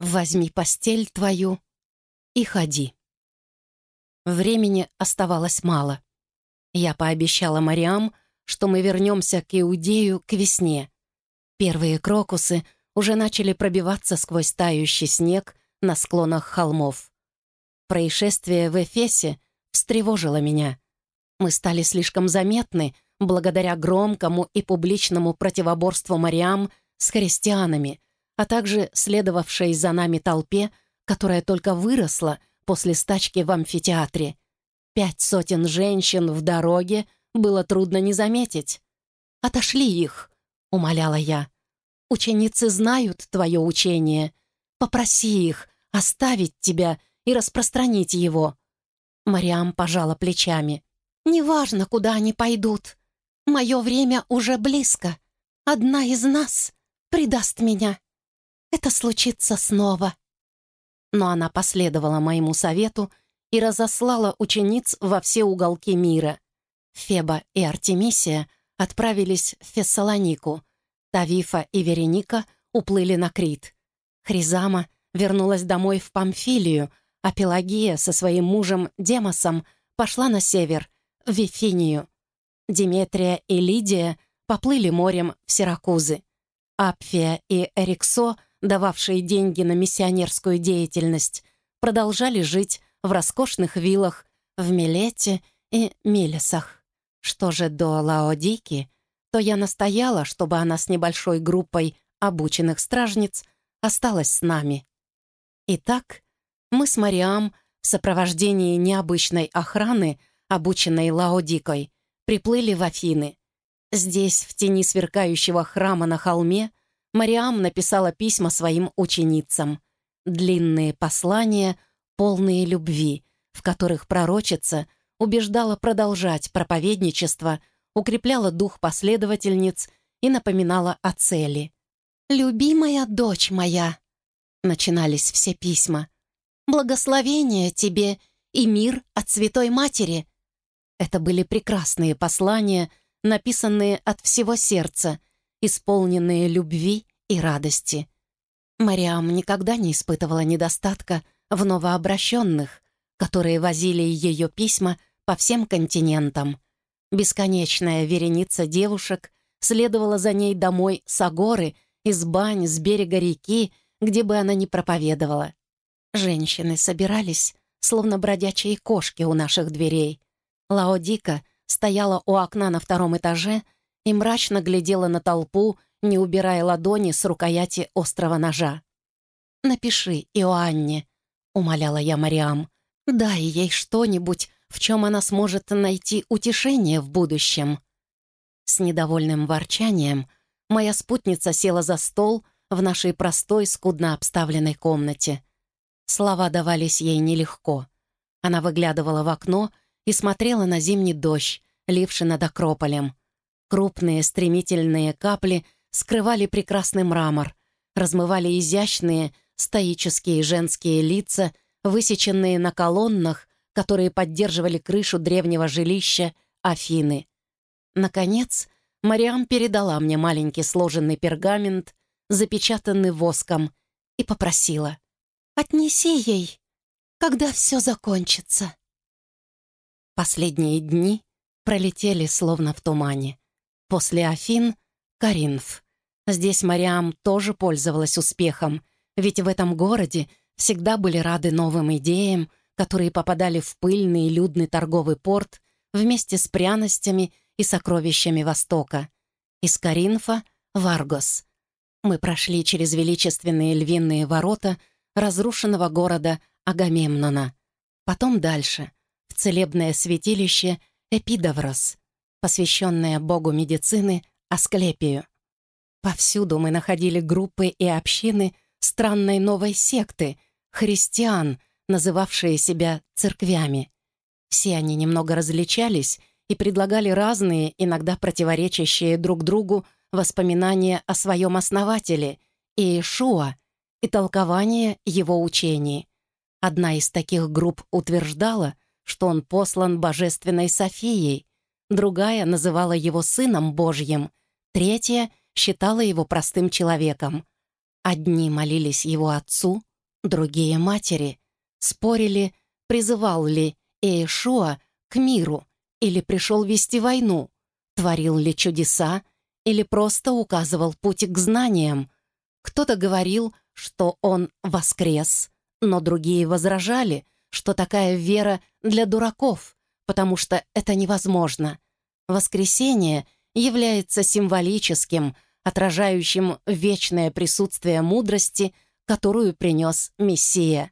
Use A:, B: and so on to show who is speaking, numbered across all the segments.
A: возьми постель твою и ходи. Времени оставалось мало. Я пообещала Мариам, что мы вернемся к Иудею к весне. Первые крокусы уже начали пробиваться сквозь тающий снег на склонах холмов. Происшествие в Эфесе встревожило меня. Мы стали слишком заметны благодаря громкому и публичному противоборству Мариам с христианами, а также следовавшей за нами толпе, которая только выросла после стачки в амфитеатре. Пять сотен женщин в дороге было трудно не заметить. «Отошли их», — умоляла я. «Ученицы знают твое учение. Попроси их оставить тебя и распространить его». Мариам пожала плечами. «Неважно, куда они пойдут. Мое время уже близко. Одна из нас предаст меня. Это случится снова» но она последовала моему совету и разослала учениц во все уголки мира. Феба и Артемисия отправились в Фессалонику, Тавифа и Вереника уплыли на Крит. Хризама вернулась домой в Памфилию, а Пелагия со своим мужем Демосом пошла на север, в Вифинию. Диметрия и Лидия поплыли морем в Сиракузы. Апфия и Эриксо — дававшие деньги на миссионерскую деятельность, продолжали жить в роскошных виллах в Милете и Милесах. Что же до Лаодики, то я настояла, чтобы она с небольшой группой обученных стражниц осталась с нами. Итак, мы с Мариам в сопровождении необычной охраны, обученной Лаодикой, приплыли в Афины. Здесь, в тени сверкающего храма на холме, Мариам написала письма своим ученицам. Длинные послания, полные любви, в которых пророчица убеждала продолжать проповедничество, укрепляла дух последовательниц и напоминала о цели. «Любимая дочь моя», — начинались все письма, «благословение тебе и мир от Святой Матери». Это были прекрасные послания, написанные от всего сердца — исполненные любви и радости. Мариам никогда не испытывала недостатка в новообращенных, которые возили ее письма по всем континентам. Бесконечная вереница девушек следовала за ней домой с Агоры, из бань, с берега реки, где бы она ни проповедовала. Женщины собирались, словно бродячие кошки у наших дверей. Лаодика стояла у окна на втором этаже — и мрачно глядела на толпу, не убирая ладони с рукояти острого ножа. «Напиши Иоанне», — умоляла я Мариам. «Дай ей что-нибудь, в чем она сможет найти утешение в будущем». С недовольным ворчанием моя спутница села за стол в нашей простой, скудно обставленной комнате. Слова давались ей нелегко. Она выглядывала в окно и смотрела на зимний дождь, ливший над Акрополем. Крупные стремительные капли скрывали прекрасный мрамор, размывали изящные стоические женские лица, высеченные на колоннах, которые поддерживали крышу древнего жилища Афины. Наконец, Мариам передала мне маленький сложенный пергамент, запечатанный воском, и попросила «Отнеси ей, когда все закончится». Последние дни пролетели словно в тумане. После Афин — Каринф. Здесь Мариам тоже пользовалась успехом, ведь в этом городе всегда были рады новым идеям, которые попадали в пыльный и людный торговый порт вместе с пряностями и сокровищами Востока. Из Коринфа — в Аргос. Мы прошли через величественные львиные ворота разрушенного города Агамемнона. Потом дальше, в целебное святилище Эпидаврос, посвященная богу медицины Асклепию. Повсюду мы находили группы и общины странной новой секты, христиан, называвшие себя церквями. Все они немного различались и предлагали разные, иногда противоречащие друг другу, воспоминания о своем основателе, Иешуа, и толкование его учений. Одна из таких групп утверждала, что он послан божественной Софией, другая называла его сыном Божьим, третья считала его простым человеком. Одни молились его отцу, Другие матери спорили, призывал ли Иешуа к миру или пришел вести войну, творил ли чудеса или просто указывал путь к знаниям. Кто-то говорил, что он воскрес, но другие возражали, что такая вера для дураков, потому что это невозможно. Воскресение является символическим, отражающим вечное присутствие мудрости, которую принес Мессия.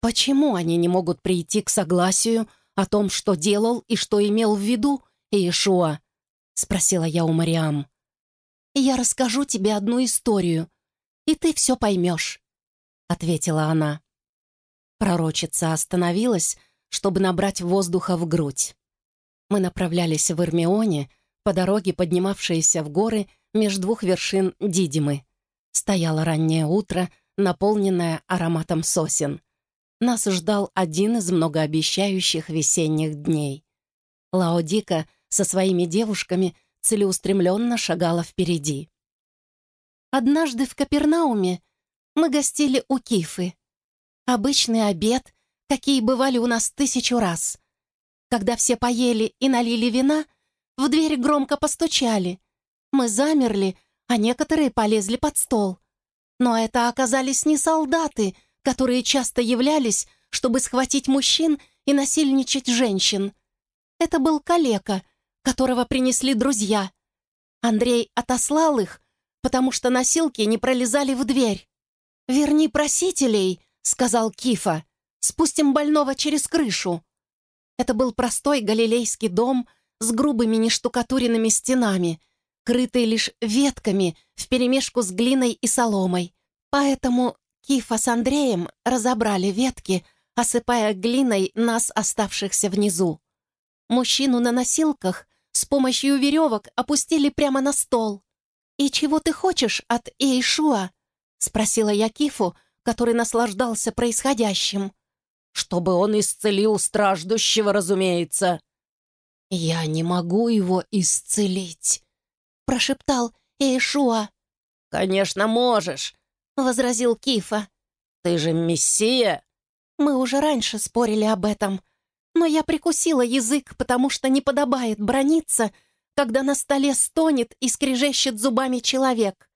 A: Почему они не могут прийти к согласию о том, что делал и что имел в виду Иешуа? Спросила я у Мариам. «Я расскажу тебе одну историю, и ты все поймешь», — ответила она. Пророчица остановилась, чтобы набрать воздуха в грудь. Мы направлялись в Эрмионе, по дороге, поднимавшейся в горы между двух вершин Дидимы. Стояло раннее утро, наполненное ароматом сосен. Нас ждал один из многообещающих весенних дней. Лаодика со своими девушками целеустремленно шагала впереди. Однажды в Капернауме мы гостили у Кифы. Обычный обед, какие бывали у нас тысячу раз. Когда все поели и налили вина, в дверь громко постучали. Мы замерли, а некоторые полезли под стол. Но это оказались не солдаты, которые часто являлись, чтобы схватить мужчин и насильничать женщин. Это был калека, которого принесли друзья. Андрей отослал их, потому что носилки не пролезали в дверь. «Верни просителей», — сказал Кифа. «Спустим больного через крышу». Это был простой галилейский дом с грубыми нештукатуренными стенами, крытый лишь ветками вперемешку с глиной и соломой. Поэтому Кифа с Андреем разобрали ветки, осыпая глиной нас, оставшихся внизу. Мужчину на носилках с помощью веревок опустили прямо на стол. «И чего ты хочешь от Иешуа?» — спросила я Кифу, который наслаждался происходящим.
B: «Чтобы он исцелил страждущего, разумеется».
A: «Я не могу его исцелить», — прошептал Иешуа.
B: «Конечно можешь», —
A: возразил Кифа.
B: «Ты же мессия».
A: Мы уже раньше спорили об этом, но я прикусила язык, потому что не подобает брониться, когда на столе стонет и скрежещет зубами человек.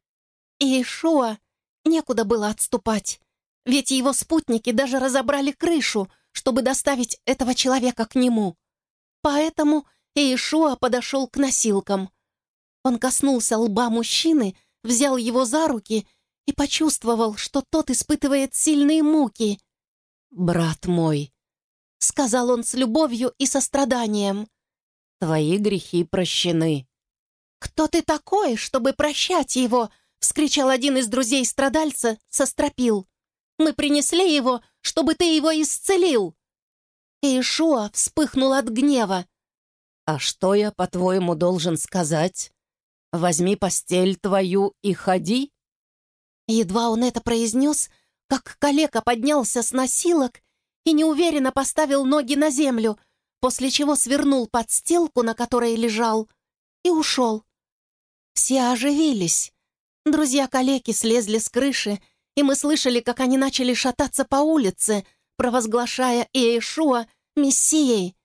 A: И Ишуа некуда было отступать, ведь его спутники даже разобрали крышу, чтобы доставить этого человека к нему. Поэтому Иешуа подошел к носилкам. Он коснулся лба мужчины, взял его за руки и почувствовал, что тот испытывает сильные муки.
B: «Брат мой», —
A: сказал он с любовью и состраданием.
B: «Твои грехи прощены».
A: «Кто ты такой, чтобы прощать его?» — вскричал один из друзей страдальца со стропил. «Мы принесли его, чтобы ты его исцелил!» Иешуа вспыхнул от гнева.
B: «А что я, по-твоему, должен сказать? Возьми постель твою и ходи?»
A: Едва он это произнес, как калека поднялся с носилок и неуверенно поставил ноги на землю, после чего свернул подстилку, на которой лежал, и ушел. Все оживились. Друзья калеки слезли с крыши, и мы слышали, как они начали шататься по улице, провозглашая Иешуа мессией.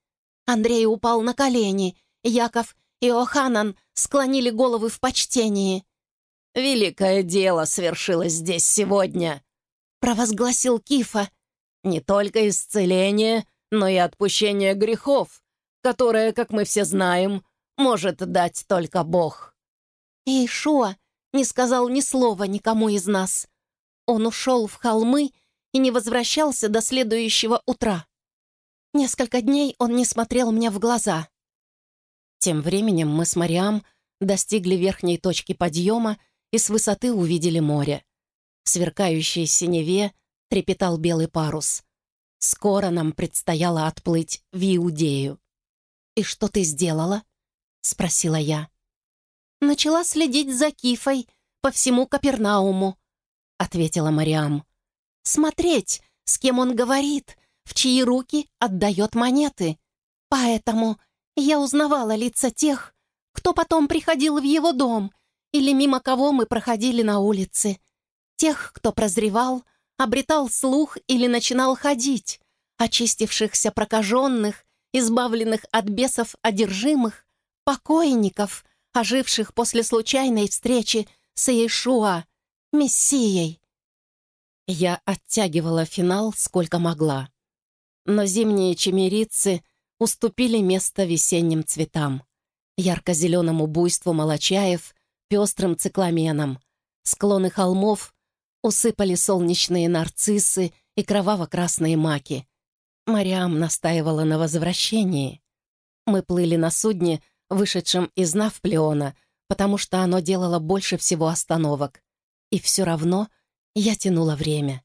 A: Андрей упал на колени, Яков и Оханан склонили головы в почтении.
B: «Великое дело свершилось здесь сегодня», — провозгласил Кифа, не только исцеление, но и отпущение грехов, которое, как мы все знаем, может дать только Бог.
A: Иешуа не сказал ни слова никому из нас. Он ушел в холмы и не возвращался до следующего утра. Несколько дней он не смотрел мне в глаза. Тем временем мы с Мариам достигли верхней точки подъема и с высоты увидели море. В сверкающей синеве трепетал белый парус. Скоро нам предстояло отплыть в Иудею. «И что ты сделала?» — спросила я. «Начала следить за Кифой по всему Капернауму», — ответила Мариам. «Смотреть, с кем он говорит, в чьи руки отдает монеты. Поэтому я узнавала лица тех, кто потом приходил в его дом или мимо кого мы проходили на улице. Тех, кто прозревал, обретал слух или начинал ходить, очистившихся прокаженных, избавленных от бесов одержимых, покойников, оживших после случайной встречи с Иешуа, Мессией. Я оттягивала финал сколько могла. Но зимние чемерицы уступили место весенним цветам, ярко-зеленому буйству молочаев, пестрым цикламенам. Склоны холмов усыпали солнечные нарциссы и кроваво-красные маки. Мариам настаивала на возвращении. Мы плыли на судне, вышедшем из Навплеона, потому что оно делало больше всего остановок. И все равно я тянула время.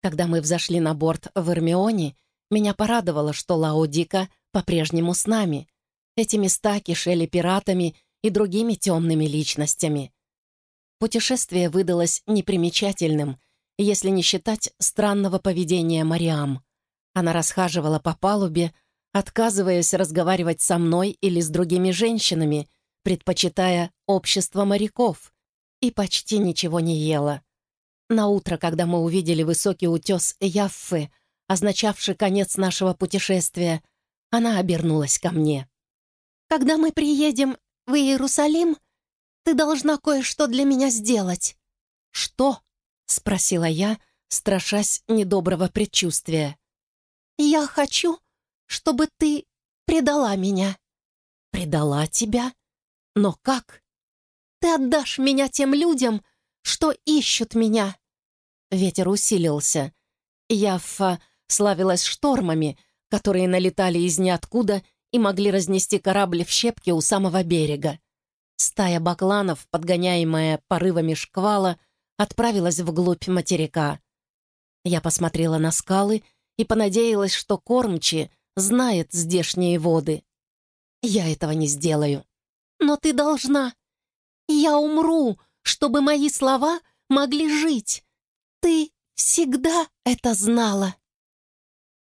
A: Когда мы взошли на борт в Эрмионе, меня порадовало, что Лаудика по-прежнему с нами. Эти места кишели пиратами и другими темными личностями. Путешествие выдалось непримечательным, если не считать странного поведения Мариам. Она расхаживала по палубе, отказываясь разговаривать со мной или с другими женщинами, предпочитая общество моряков, и почти ничего не ела. На утро, когда мы увидели высокий утес Яффы, означавший конец нашего путешествия, она обернулась ко мне. «Когда мы приедем в Иерусалим, ты должна кое-что для меня сделать». «Что?» — спросила я, страшась недоброго предчувствия. «Я хочу, чтобы ты предала меня». «Предала тебя? Но как?» «Ты отдашь меня тем людям, что ищут меня». Ветер усилился. Яффа славилась штормами, которые налетали из ниоткуда и могли разнести корабль в щепки у самого берега. Стая бакланов, подгоняемая порывами шквала, отправилась вглубь материка. Я посмотрела на скалы и понадеялась, что кормчи знает здешние воды. Я этого не сделаю. Но ты должна. Я умру, чтобы мои слова могли жить. Ты всегда это знала.